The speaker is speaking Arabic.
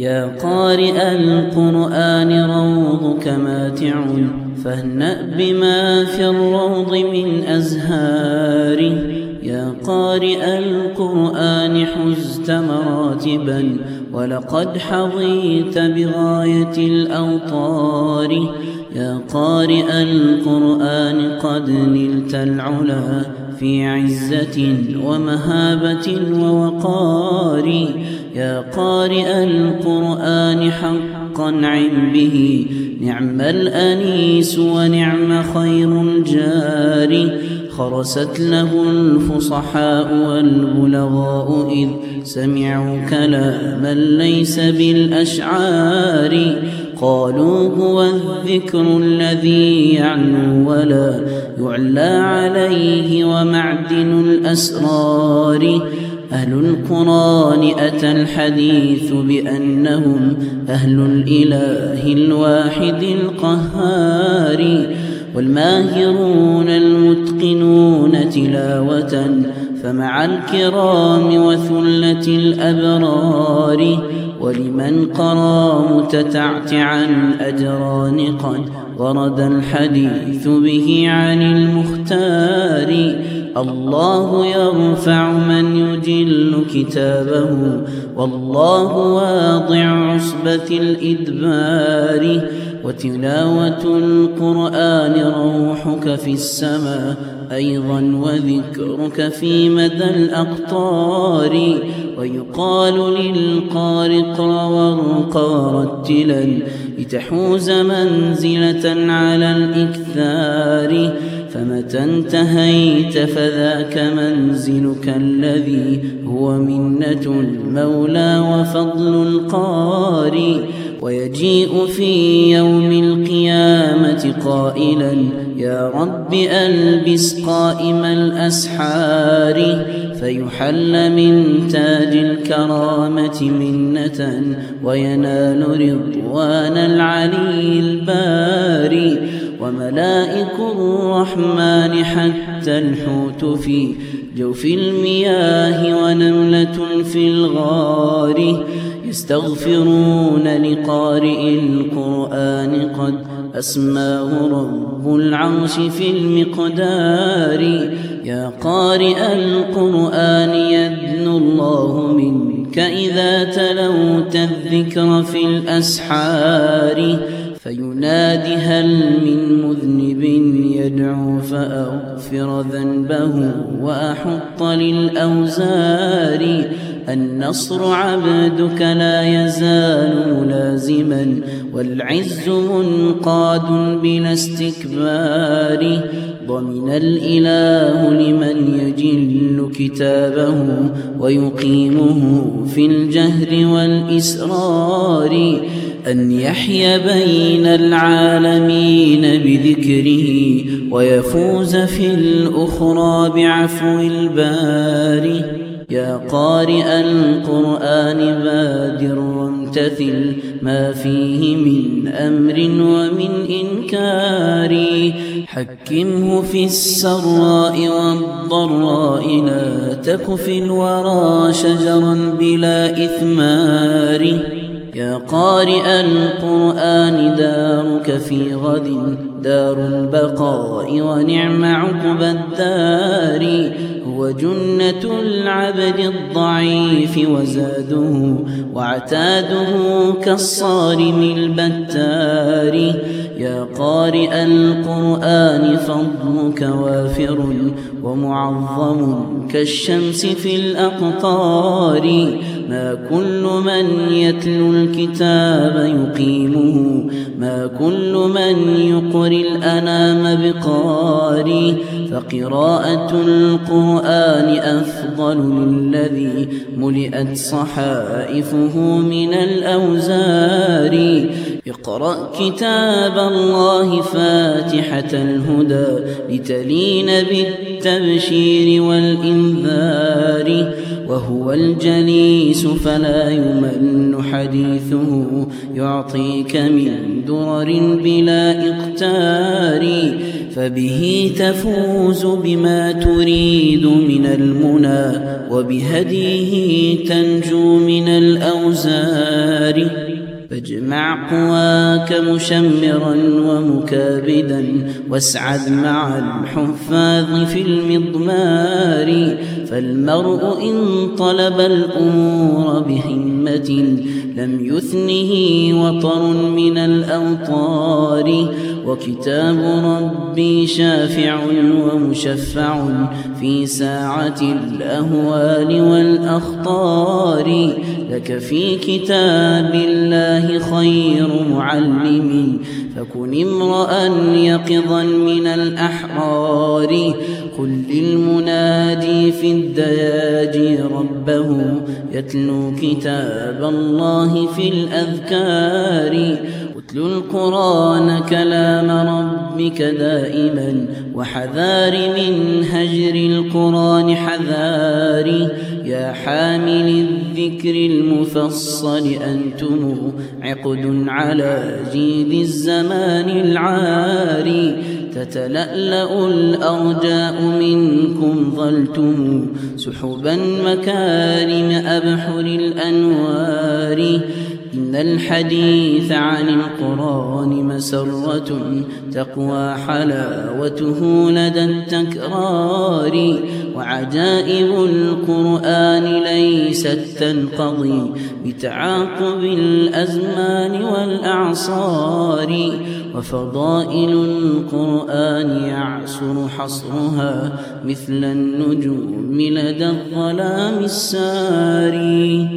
يا قارئ القرآن روضك ماتع فاهنأ بما في الروض من أزهار يا قارئ القرآن حزت مراتبا ولقد حظيت بغاية الأوطار. يا قارئ القرآن قد نلت العلا في عزة ومهابة ووقار. يا قارئ القرآن حقا عم به. نعم الأنيس ونعم خير الجار. خرست له الفصحاء والبلغاء إذ سمعوا كلاما ليس بالأشعار. قالوا هو الذكر الذي يعلو ولا يعلى عليه ومعدن الأسرار. أهل القرآن أتى الحديث بأنهم أهل الإله الواحد القهار. والماهرون المتقنون تلاوة فمع الكرام وثلة الأبرار. ولمن قرى متتعتعا أجران قد ورد الحديث به عن المختار الله يرفع من يجل كتابه والله واضع عصبة الإدبار وتلاوة القرآن روحك في السماء أيضا وذكرك في مدى الأقطار ويقال للقارئ اقرأ وارقى رتلا لتحوز منزلة على الإكثار فمتى انتهيت فذاك منزلك الذي هو منة المولى وفضل القاري ويجيء في يوم القيامة قائلا يا رب ألبس قائم الأسحار فيحل من تاج الكرامة منة وينال رضوان العلي الباري وملائك الرحمن حتى الحوت في جوف المياه ونملة في الغار. يستغفرون لقارئ القرآن قد أسماه رب العرش في المقدار. يا قارئ القرآن يدن الله منك إذا تلوت الذكر في الأسحار. فينادي هل من مذنب يدعو فأغفر ذنبه وأحط للأوزار النصر عبدك لا يزال ملازما والعز منقاد بلا استكبار ضمن الإله لمن يجل كتابه ويقيمه في الجهر والإسرار أن يحيا بين العالمين بذكره ويفوز في الأخرى بعفو الباري يا قارئ القرآن بادر وامتثل ما فيه من أمر ومن إنكار حكمه في السراء والضراء لا تك في الورى شجرا بلا إثمار يا قارئ القرآن دارك في غد دار البقاء ونعم عقب الدار. هو جنة العبد الضعيف وزاده وعتاده كالصارم البتار. يا قارئ القرآن فضلك وافر ومعظم كالشمس في الأقطار. ما كل من يتلو الكتاب يقيمه ما كل من يقري الأنام بقاري فقراءة القرآن أفضل للذي ملئت صحائفه من الأوزار. اقرأ كتاب الله فاتحة الهدى لتلين بالتبشير والإنذار. وهو الجليس فلا يمن حديثه. يعطيك من درر بلا إقتار فبه تفوز بما تريد من المنى وبهديه تنجو من الأوزار. فاجمع قواك مشمرا ومكابدا واسعد مع الحفاظ في المضمار فالمرء إن طلب الأمور بهمة لم يثنه وطر من الأوطار. وكتاب ربي شافع ومشفع في ساعة الأهوال والأخطار. لك في كتاب الله خير معلم. فكن امرأ يقظا من الأحرار. قل للمنادي في الدياجي ربه يتلو كتاب الله في الأذكار اتل القرآن كلام ربك دائما وحذار من هجر القرآن حذاري يا حامل الذكر المفصل أنتم عقد على جيد الزمان العاري تتلألأ الأرجاء منكم ظلتم سحبا مكارم أبحر الأنوار. إن الحديث عن القرآن مسرة تقوى حلاوته لدى التكرار. وعجائب القرآن ليست تنقضي بتعاقب الأزمان والأعصار وفضائل القرآن يعسر حصرها مثل النجوم لدى الظلام الساري.